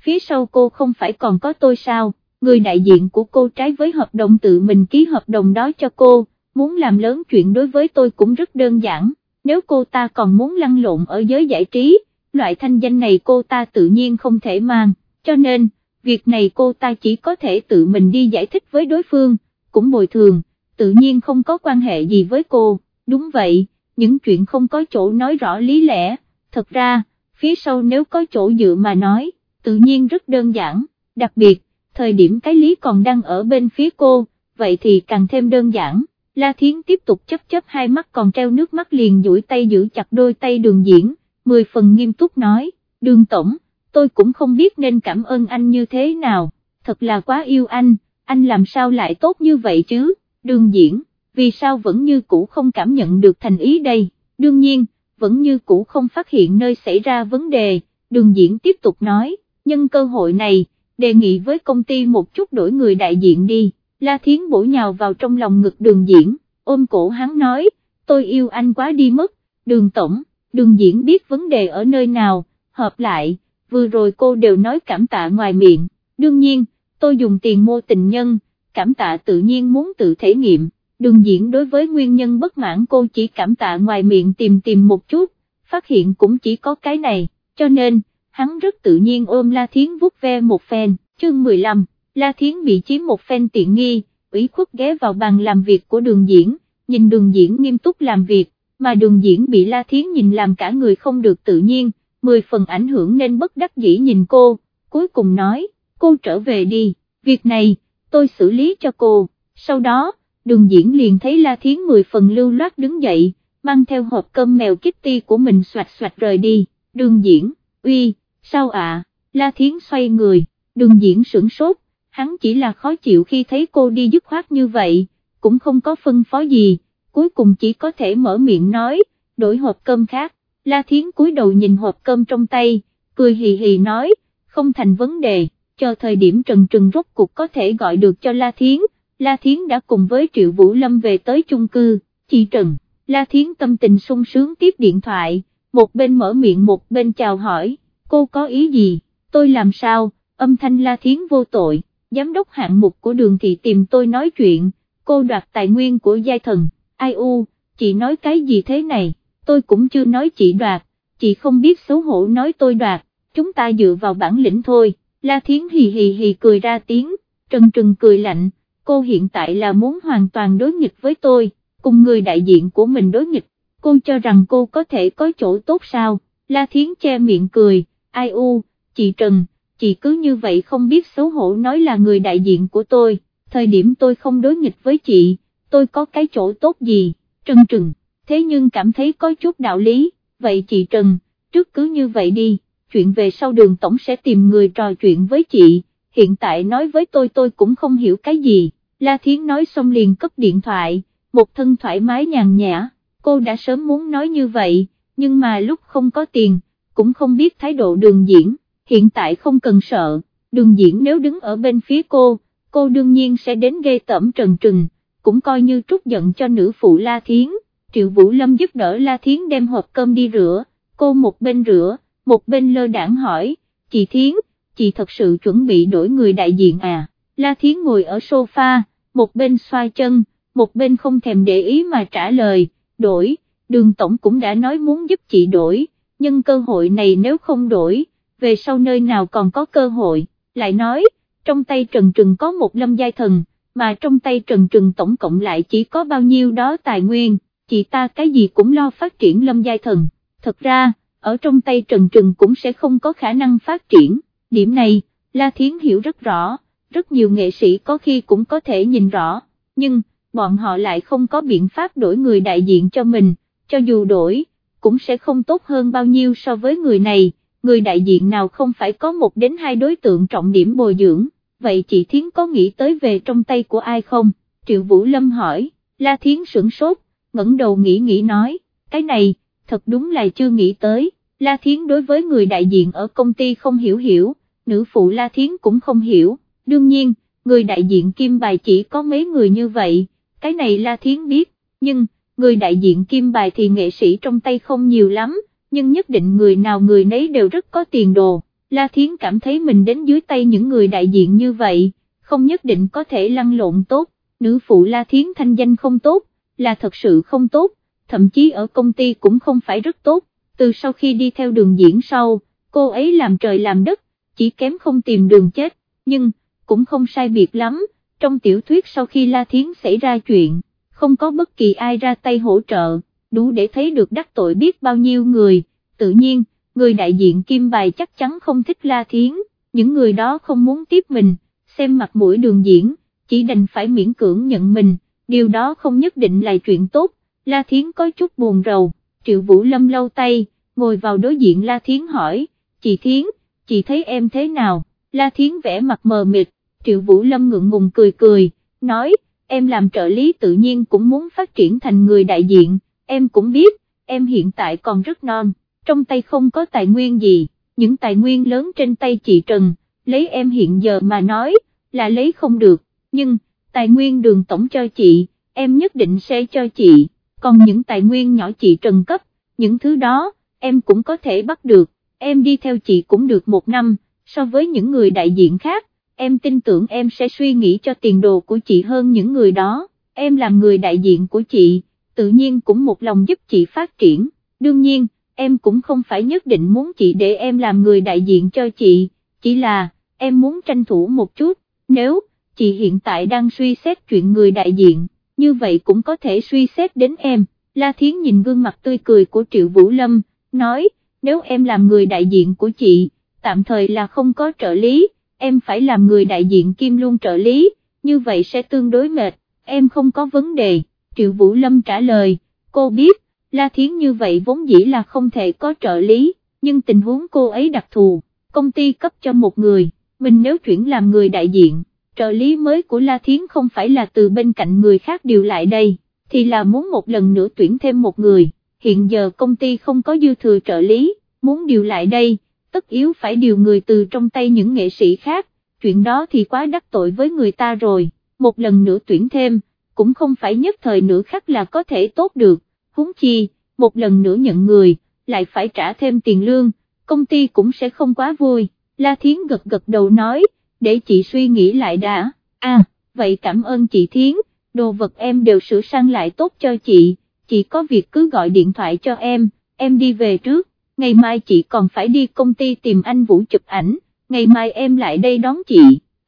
phía sau cô không phải còn có tôi sao, người đại diện của cô trái với hợp đồng tự mình ký hợp đồng đó cho cô, muốn làm lớn chuyện đối với tôi cũng rất đơn giản, nếu cô ta còn muốn lăn lộn ở giới giải trí, loại thanh danh này cô ta tự nhiên không thể mang, cho nên, việc này cô ta chỉ có thể tự mình đi giải thích với đối phương, cũng bồi thường, tự nhiên không có quan hệ gì với cô, đúng vậy, những chuyện không có chỗ nói rõ lý lẽ, thật ra, phía sau nếu có chỗ dựa mà nói, tự nhiên rất đơn giản, đặc biệt, thời điểm cái lý còn đang ở bên phía cô, vậy thì càng thêm đơn giản. La Thiến tiếp tục chấp chấp hai mắt còn treo nước mắt liền duỗi tay giữ chặt đôi tay đường diễn, mười phần nghiêm túc nói, đường tổng, tôi cũng không biết nên cảm ơn anh như thế nào, thật là quá yêu anh, anh làm sao lại tốt như vậy chứ, đường diễn, vì sao vẫn như cũ không cảm nhận được thành ý đây, đương nhiên, vẫn như cũ không phát hiện nơi xảy ra vấn đề, đường diễn tiếp tục nói, nhân cơ hội này, đề nghị với công ty một chút đổi người đại diện đi, La Thiến bổ nhào vào trong lòng ngực đường diễn, ôm cổ hắn nói, tôi yêu anh quá đi mất, đường tổng, đường diễn biết vấn đề ở nơi nào, hợp lại, vừa rồi cô đều nói cảm tạ ngoài miệng, đương nhiên, tôi dùng tiền mua tình nhân, cảm tạ tự nhiên muốn tự thể nghiệm, đường diễn đối với nguyên nhân bất mãn cô chỉ cảm tạ ngoài miệng tìm tìm một chút, phát hiện cũng chỉ có cái này, cho nên, hắn rất tự nhiên ôm La Thiến vuốt ve một phen, chương 15, La Thiến bị chiếm một phen tiện nghi, ủy khuất ghé vào bàn làm việc của đường diễn, nhìn đường diễn nghiêm túc làm việc, mà đường diễn bị La Thiến nhìn làm cả người không được tự nhiên, mười phần ảnh hưởng nên bất đắc dĩ nhìn cô, cuối cùng nói, cô trở về đi, việc này, tôi xử lý cho cô, sau đó, đường diễn liền thấy La Thiến mười phần lưu loát đứng dậy, mang theo hộp cơm mèo Kitty của mình xoạch xoạch rời đi, đường diễn, uy, sao ạ, La Thiến xoay người, đường diễn sửng sốt, hắn chỉ là khó chịu khi thấy cô đi dứt khoát như vậy, cũng không có phân phó gì, cuối cùng chỉ có thể mở miệng nói, đổi hộp cơm khác, La Thiến cúi đầu nhìn hộp cơm trong tay, cười hì hì nói, không thành vấn đề, cho thời điểm Trần Trừng rốt cuộc có thể gọi được cho La Thiến, La Thiến đã cùng với Triệu Vũ Lâm về tới chung cư, chị Trần, La Thiến tâm tình sung sướng tiếp điện thoại, một bên mở miệng một bên chào hỏi, cô có ý gì, tôi làm sao, âm thanh La Thiến vô tội, giám đốc hạng mục của đường thị tìm tôi nói chuyện, cô đoạt tài nguyên của giai thần, ai u, chị nói cái gì thế này, tôi cũng chưa nói chị đoạt, chị không biết xấu hổ nói tôi đoạt, chúng ta dựa vào bản lĩnh thôi, La Thiến hì hì hì cười ra tiếng, Trần Trừng cười lạnh, cô hiện tại là muốn hoàn toàn đối nghịch với tôi, cùng người đại diện của mình đối nghịch, cô cho rằng cô có thể có chỗ tốt sao, La Thiến che miệng cười, ai u, chị Trần, chị cứ như vậy không biết xấu hổ nói là người đại diện của tôi, thời điểm tôi không đối nghịch với chị, tôi có cái chỗ tốt gì, Trần Trừng, thế nhưng cảm thấy có chút đạo lý, vậy chị Trần, trước cứ như vậy đi, chuyện về sau đường tổng sẽ tìm người trò chuyện với chị, hiện tại nói với tôi tôi cũng không hiểu cái gì, La Thiến nói xong liền cất điện thoại, một thân thoải mái nhàn nhã, cô đã sớm muốn nói như vậy, nhưng mà lúc không có tiền, cũng không biết thái độ đường diễn, hiện tại không cần sợ, đường diễn nếu đứng ở bên phía cô, cô đương nhiên sẽ đến gây tẩm trần trừng, cũng coi như trút giận cho nữ phụ La Thiến, Triệu Vũ Lâm giúp đỡ La Thiến đem hộp cơm đi rửa, cô một bên rửa, một bên lơ đảng hỏi, chị Thiến, chị thật sự chuẩn bị đổi người đại diện à, La Thiến ngồi ở sofa, một bên xoay chân, một bên không thèm để ý mà trả lời, đổi, đường tổng cũng đã nói muốn giúp chị đổi, nhưng cơ hội này nếu không đổi, về sau nơi nào còn có cơ hội, lại nói, trong tay Trần Trừng có một lâm giai thần, mà trong tay Trần Trừng tổng cộng lại chỉ có bao nhiêu đó tài nguyên, chị ta cái gì cũng lo phát triển lâm giai thần, thật ra, ở trong tay Trần Trừng cũng sẽ không có khả năng phát triển, điểm này, La Thiến hiểu rất rõ, rất nhiều nghệ sĩ có khi cũng có thể nhìn rõ, nhưng, bọn họ lại không có biện pháp đổi người đại diện cho mình, cho dù đổi, cũng sẽ không tốt hơn bao nhiêu so với người này, người đại diện nào không phải có một đến hai đối tượng trọng điểm bồi dưỡng, vậy chị Thiến có nghĩ tới về trong tay của ai không? Triệu Vũ Lâm hỏi, La Thiến sửng sốt, ngẩng đầu nghĩ nghĩ nói, cái này, thật đúng là chưa nghĩ tới, La Thiến đối với người đại diện ở công ty không hiểu hiểu, nữ phụ La Thiến cũng không hiểu, đương nhiên, người đại diện kim bài chỉ có mấy người như vậy, cái này La Thiến biết, nhưng, người đại diện kim bài thì nghệ sĩ trong tay không nhiều lắm, nhưng nhất định người nào người nấy đều rất có tiền đồ, La Thiến cảm thấy mình đến dưới tay những người đại diện như vậy, không nhất định có thể lăn lộn tốt, nữ phụ La Thiến thanh danh không tốt, là thật sự không tốt, thậm chí ở công ty cũng không phải rất tốt, từ sau khi đi theo đường diễn sau, cô ấy làm trời làm đất, chỉ kém không tìm đường chết, nhưng, cũng không sai biệt lắm, trong tiểu thuyết sau khi La Thiến xảy ra chuyện, không có bất kỳ ai ra tay hỗ trợ, đủ để thấy được đắc tội biết bao nhiêu người, tự nhiên, người đại diện Kim Bài chắc chắn không thích La Thiến, những người đó không muốn tiếp mình, xem mặt mũi đường diễn, chỉ đành phải miễn cưỡng nhận mình, điều đó không nhất định là chuyện tốt, La Thiến có chút buồn rầu, Triệu Vũ Lâm lâu tay, ngồi vào đối diện La Thiến hỏi, chị Thiến, chị thấy em thế nào, La Thiến vẽ mặt mờ mịt, Triệu Vũ Lâm ngượng ngùng cười cười, nói, em làm trợ lý tự nhiên cũng muốn phát triển thành người đại diện, em cũng biết, em hiện tại còn rất non, trong tay không có tài nguyên gì, những tài nguyên lớn trên tay chị Trần, lấy em hiện giờ mà nói, là lấy không được, nhưng, tài nguyên đường tổng cho chị, em nhất định sẽ cho chị, còn những tài nguyên nhỏ chị Trần cấp, những thứ đó, em cũng có thể bắt được, em đi theo chị cũng được một năm, so với những người đại diện khác, em tin tưởng em sẽ suy nghĩ cho tiền đồ của chị hơn những người đó, em làm người đại diện của chị, tự nhiên cũng một lòng giúp chị phát triển, đương nhiên, em cũng không phải nhất định muốn chị để em làm người đại diện cho chị, chỉ là, em muốn tranh thủ một chút, nếu, chị hiện tại đang suy xét chuyện người đại diện, như vậy cũng có thể suy xét đến em, La Thiến nhìn gương mặt tươi cười của Triệu Vũ Lâm, nói, nếu em làm người đại diện của chị, tạm thời là không có trợ lý, em phải làm người đại diện kim luôn trợ lý, như vậy sẽ tương đối mệt, em không có vấn đề, Triệu Vũ Lâm trả lời, cô biết, La Thiến như vậy vốn dĩ là không thể có trợ lý, nhưng tình huống cô ấy đặc thù, công ty cấp cho một người, mình nếu chuyển làm người đại diện, trợ lý mới của La Thiến không phải là từ bên cạnh người khác điều lại đây, thì là muốn một lần nữa tuyển thêm một người, hiện giờ công ty không có dư thừa trợ lý, muốn điều lại đây, tất yếu phải điều người từ trong tay những nghệ sĩ khác, chuyện đó thì quá đắc tội với người ta rồi, một lần nữa tuyển thêm, cũng không phải nhất thời nửa khắc là có thể tốt được, huống chi, một lần nữa nhận người, lại phải trả thêm tiền lương, công ty cũng sẽ không quá vui, La Thiến gật gật đầu nói, để chị suy nghĩ lại đã, à, vậy cảm ơn chị Thiến, đồ vật em đều sửa sang lại tốt cho chị, chị có việc cứ gọi điện thoại cho em, em đi về trước, ngày mai chị còn phải đi công ty tìm anh Vũ chụp ảnh, ngày mai em lại đây đón chị,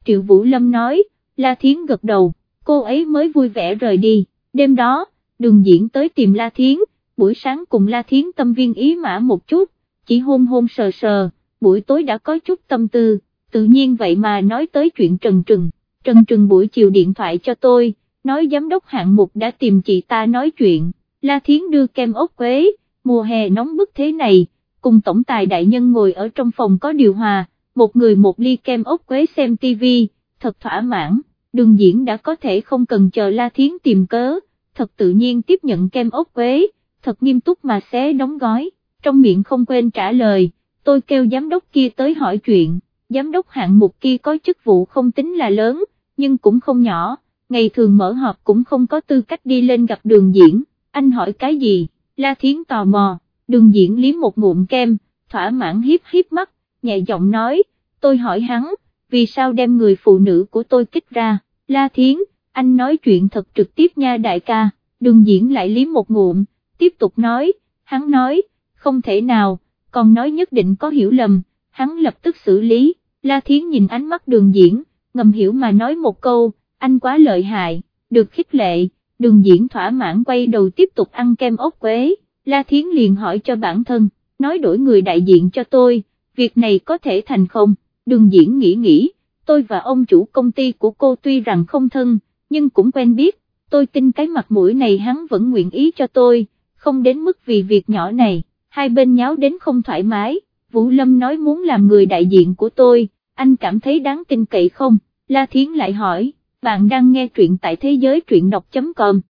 Triệu Vũ Lâm nói, La Thiến gật đầu, cô ấy mới vui vẻ rời đi, đêm đó, đường diễn tới tìm La Thiến, buổi sáng cùng La Thiến tâm viên ý mã một chút, chỉ hôn hôn sờ sờ, buổi tối đã có chút tâm tư, tự nhiên vậy mà nói tới chuyện Trần Trừng, Trần Trừng buổi chiều điện thoại cho tôi, nói giám đốc hạng mục đã tìm chị ta nói chuyện, La Thiến đưa kem ốc quế, mùa hè nóng bức thế này, cùng tổng tài đại nhân ngồi ở trong phòng có điều hòa, một người một ly kem ốc quế xem tivi thật thỏa mãn, đường diễn đã có thể không cần chờ La Thiến tìm cớ, thật tự nhiên tiếp nhận kem ốc quế, thật nghiêm túc mà xé đóng gói, trong miệng không quên trả lời, tôi kêu giám đốc kia tới hỏi chuyện, giám đốc hạng mục kia có chức vụ không tính là lớn, nhưng cũng không nhỏ, ngày thường mở họp cũng không có tư cách đi lên gặp đường diễn, anh hỏi cái gì, La Thiến tò mò, đường diễn liếm một ngụm kem, thỏa mãn hiếp hiếp mắt, nhẹ giọng nói, tôi hỏi hắn, vì sao đem người phụ nữ của tôi kích ra, La Thiến, anh nói chuyện thật trực tiếp nha đại ca, đường diễn lại liếm một ngụm, tiếp tục nói, hắn nói, không thể nào, còn nói nhất định có hiểu lầm, hắn lập tức xử lý, La Thiến nhìn ánh mắt đường diễn, ngầm hiểu mà nói một câu, anh quá lợi hại, được khích lệ, đường diễn thỏa mãn quay đầu tiếp tục ăn kem ốc quế, La Thiến liền hỏi cho bản thân, nói đổi người đại diện cho tôi, việc này có thể thành không, đường diễn nghĩ nghĩ, tôi và ông chủ công ty của cô tuy rằng không thân, nhưng cũng quen biết, tôi tin cái mặt mũi này hắn vẫn nguyện ý cho tôi, không đến mức vì việc nhỏ này, hai bên nháo đến không thoải mái, Vũ Lâm nói muốn làm người đại diện của tôi, anh cảm thấy đáng tin cậy không, La Thiến lại hỏi, bạn đang nghe truyện tại thế giới truyện đọc.com.